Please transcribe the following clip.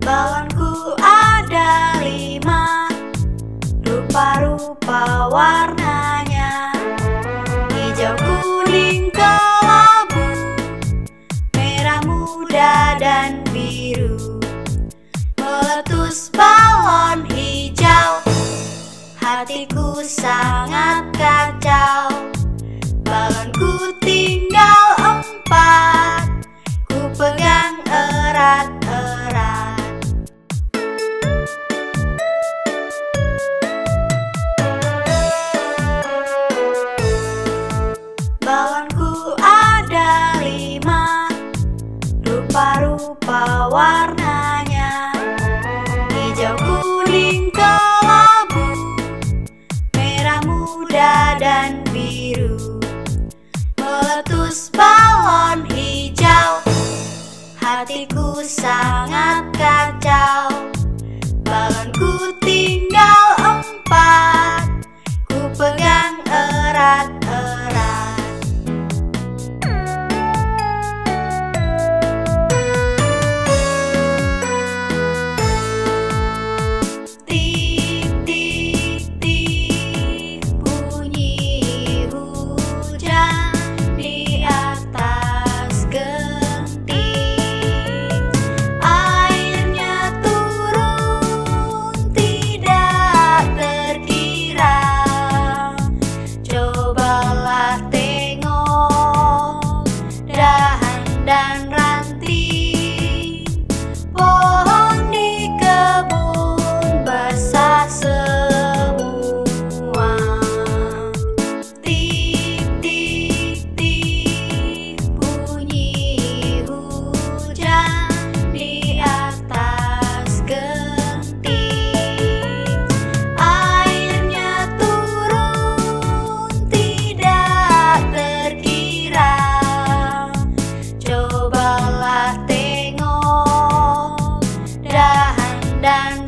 Balonku ada lima. Rupa-rupa warnanya. Hijau kuning kelabu. Merah muda dan biru. Meletus balon hijau. Hatiku sakit Rupa-rupa warnanya. Hijau, kuning, kelabu. Merah muda dan biru. Meletus balon hijau. Hatiku sangat kacau dan